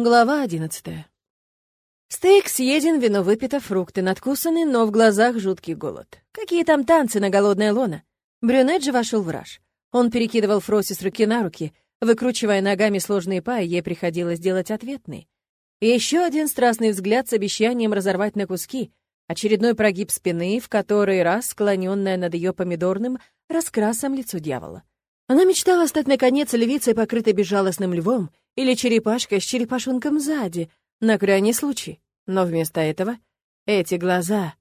Глава одиннадцатая. Стейк съеден, вино выпито, фрукты надкусаны, но в глазах жуткий голод. Какие там танцы на голодное лоно? Брюнет же вошел в раж. Он перекидывал Фроси с руки на руки, выкручивая ногами сложные паи, ей приходилось делать ответные. И еще один страстный взгляд с обещанием разорвать на куски, очередной прогиб спины, в который раз склоненная над ее помидорным раскрасом лицо дьявола. Она мечтала стать, наконец, львицей, покрытой безжалостным львом, или черепашкой с черепашонком сзади, на крайний случай. Но вместо этого эти глаза...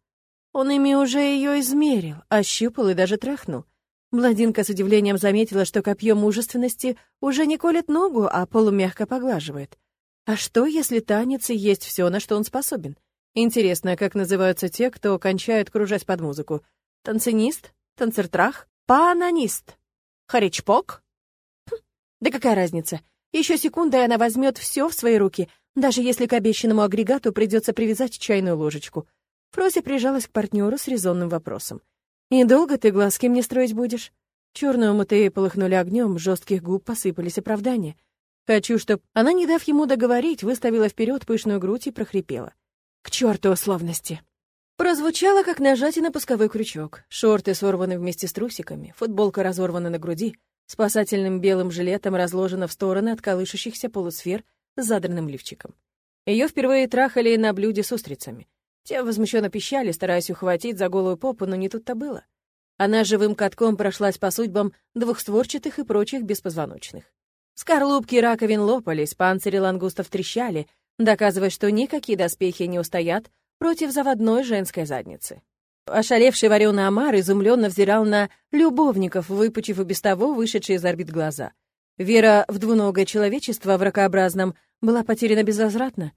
Он ими уже ее измерил, ощупал и даже трахнул. Бладинка с удивлением заметила, что копье мужественности уже не колет ногу, а полумягко поглаживает. А что, если танец и есть все, на что он способен? Интересно, как называются те, кто кончают кружась под музыку? Танцинист? Танцертрах? Пананист? Харичпок? Хм, да какая разница? Еще секунда, и она возьмет все в свои руки, даже если к обещанному агрегату придется привязать чайную ложечку. Фрося прижалась к партнеру с резонным вопросом. «И долго ты глазки мне строить будешь?» Черные умытые полыхнули огнем, жестких губ посыпались оправдания. Хочу, чтоб она, не дав ему договорить, выставила вперед пышную грудь и прохрипела. «К черту условности!» Прозвучало, как нажатие на пусковой крючок. Шорты сорваны вместе с трусиками, футболка разорвана на груди, спасательным белым жилетом разложена в стороны от колышущихся полусфер с задранным лифчиком. Ее впервые трахали на блюде с устрицами. Те возмущенно пищали, стараясь ухватить за голую попу, но не тут-то было. Она живым катком прошлась по судьбам двухстворчатых и прочих беспозвоночных. Скорлупки раковин лопались, панцири лангустов трещали, доказывая, что никакие доспехи не устоят против заводной женской задницы. Ошалевший вареный омар изумленно взирал на любовников, выпучив и без того вышедшие из орбит глаза. Вера в двуногое человечество в ракообразном была потеряна безвозвратно.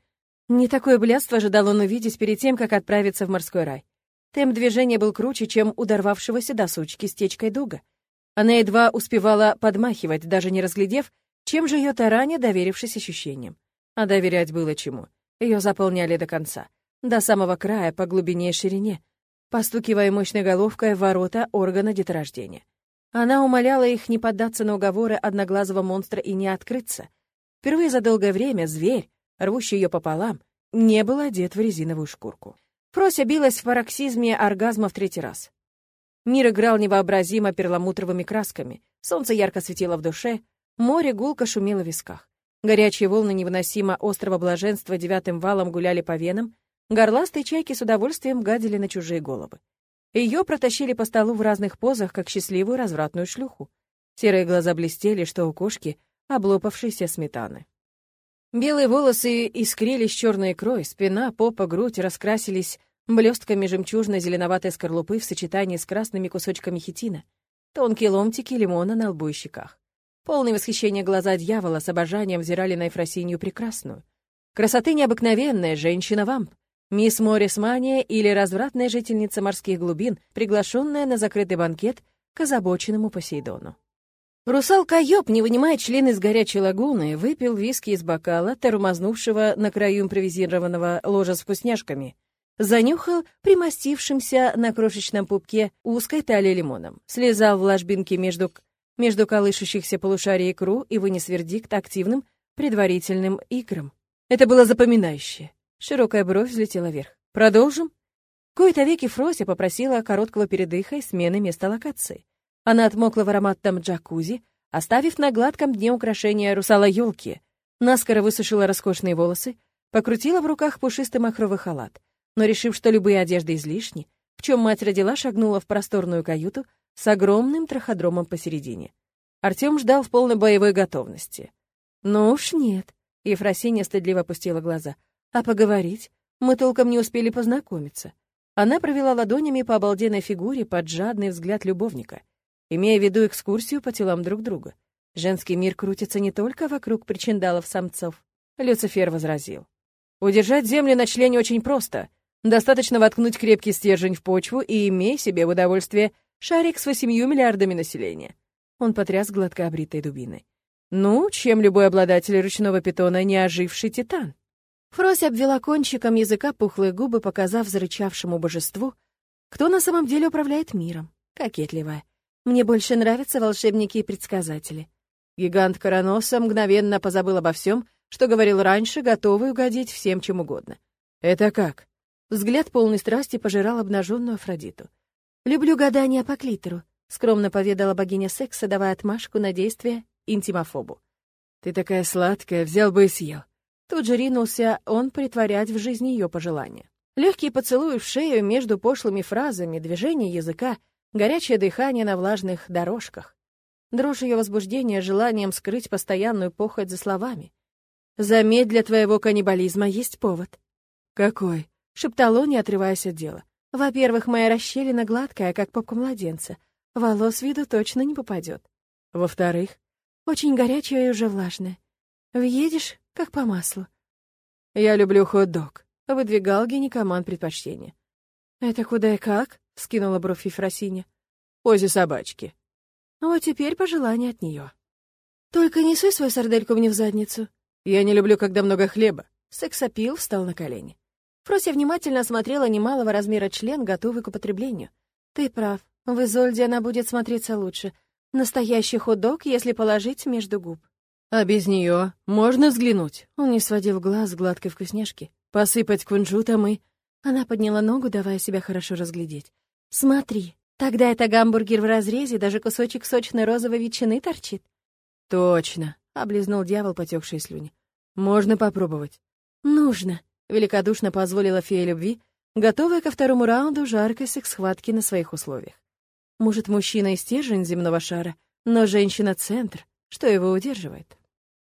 Не такое блядство ожидал он увидеть перед тем, как отправиться в морской рай. Темп движения был круче, чем у дорвавшегося до сучки стечкой дуга. Она едва успевала подмахивать, даже не разглядев, чем же ее тараня, доверившись ощущениям. А доверять было чему. Ее заполняли до конца до самого края по глубине и ширине, постукивая мощной головкой в ворота органа деторождения. Она умоляла их не поддаться на уговоры одноглазого монстра и не открыться. Впервые за долгое время зверь, рвущий ее пополам, не был одет в резиновую шкурку. Фрося билась в пароксизме оргазма в третий раз. Мир играл невообразимо перламутровыми красками, солнце ярко светило в душе, море гулко шумело в висках. Горячие волны невыносимо острого блаженства девятым валом гуляли по венам, Горластые чайки с удовольствием гадили на чужие головы. Ее протащили по столу в разных позах, как счастливую развратную шлюху. Серые глаза блестели, что у кошки облопавшейся сметаны. Белые волосы искрились черной икрой, спина, попа, грудь раскрасились блестками жемчужно-зеленоватой скорлупы в сочетании с красными кусочками хитина, тонкие ломтики лимона на лбу и щеках. Полное восхищение глаза дьявола с обожанием взирали на Ефросинью прекрасную. Красоты необыкновенная, женщина-вамп. Мисс Моррис Мания или развратная жительница морских глубин, приглашенная на закрытый банкет к озабоченному Посейдону. Русалка Йоб, не вынимая член из горячей лагуны, выпил виски из бокала, тормознувшего на краю импровизированного ложа с вкусняшками, занюхал примостившимся на крошечном пупке узкой талии лимоном, слезал в ложбинке между, между колышущихся полушарий икру и вынес вердикт активным предварительным играм. Это было запоминающее. Широкая бровь взлетела вверх. «Продолжим?» Кои-то веки Фрося попросила короткого передыха и смены места локации. Она отмокла в ароматном джакузи, оставив на гладком дне украшения русала елки, наскоро высушила роскошные волосы, покрутила в руках пушистый махровый халат, но, решив, что любые одежды излишни, в чем мать родила, шагнула в просторную каюту с огромным траходромом посередине. Артем ждал в полной боевой готовности. «Ну уж нет», — Ефросинья стыдливо опустила глаза — а поговорить? Мы толком не успели познакомиться. Она провела ладонями по обалденной фигуре под жадный взгляд любовника, имея в виду экскурсию по телам друг друга. Женский мир крутится не только вокруг причиндалов самцов. Люцифер возразил. Удержать землю на члене очень просто. Достаточно воткнуть крепкий стержень в почву и имей себе в удовольствие шарик с восемью миллиардами населения. Он потряс гладко обритой дубиной. Ну, чем любой обладатель ручного питона не оживший титан? Фрося обвела кончиком языка пухлые губы, показав зарычавшему божеству, кто на самом деле управляет миром. Кокетливая. Мне больше нравятся волшебники и предсказатели. Гигант Короноса мгновенно позабыл обо всем, что говорил раньше, готовый угодить всем чем угодно. «Это как?» Взгляд полный страсти пожирал обнаженную Афродиту. «Люблю гадания по клитору», — скромно поведала богиня секса, давая отмашку на действие интимофобу. «Ты такая сладкая, взял бы и съел». Тут же ринулся он притворять в жизни ее пожелания. Легкий поцелуй в шею между пошлыми фразами, движение языка, горячее дыхание на влажных дорожках. Дрожь ее возбуждения желанием скрыть постоянную похоть за словами. «Заметь, для твоего каннибализма есть повод». «Какой?» — шептал он, не отрываясь от дела. «Во-первых, моя расщелина гладкая, как попка младенца. Волос виду точно не попадет. Во-вторых, очень горячая и уже влажная. Въедешь, как по маслу. Я люблю хот-дог. Выдвигал гинекоман предпочтение. Это куда и как? Скинула бровь Ефросиня. Позе собачки. Вот теперь пожелание от нее. Только не суй свою сардельку мне в задницу. Я не люблю, когда много хлеба. Сексапил встал на колени. Фрося внимательно осмотрела немалого размера член, готовый к употреблению. Ты прав, в Изольде она будет смотреться лучше. Настоящий хот-дог, если положить между губ. А без нее можно взглянуть? Он не сводил глаз с гладкой вкусняшки. Посыпать кунжутом и... Она подняла ногу, давая себя хорошо разглядеть. Смотри, тогда это гамбургер в разрезе, даже кусочек сочной розовой ветчины торчит. Точно, облизнул дьявол потекшие слюни. Можно попробовать. Нужно, великодушно позволила фея любви, готовая ко второму раунду жаркой секс-схватки на своих условиях. Может, мужчина и стержень земного шара, но женщина — центр, что его удерживает.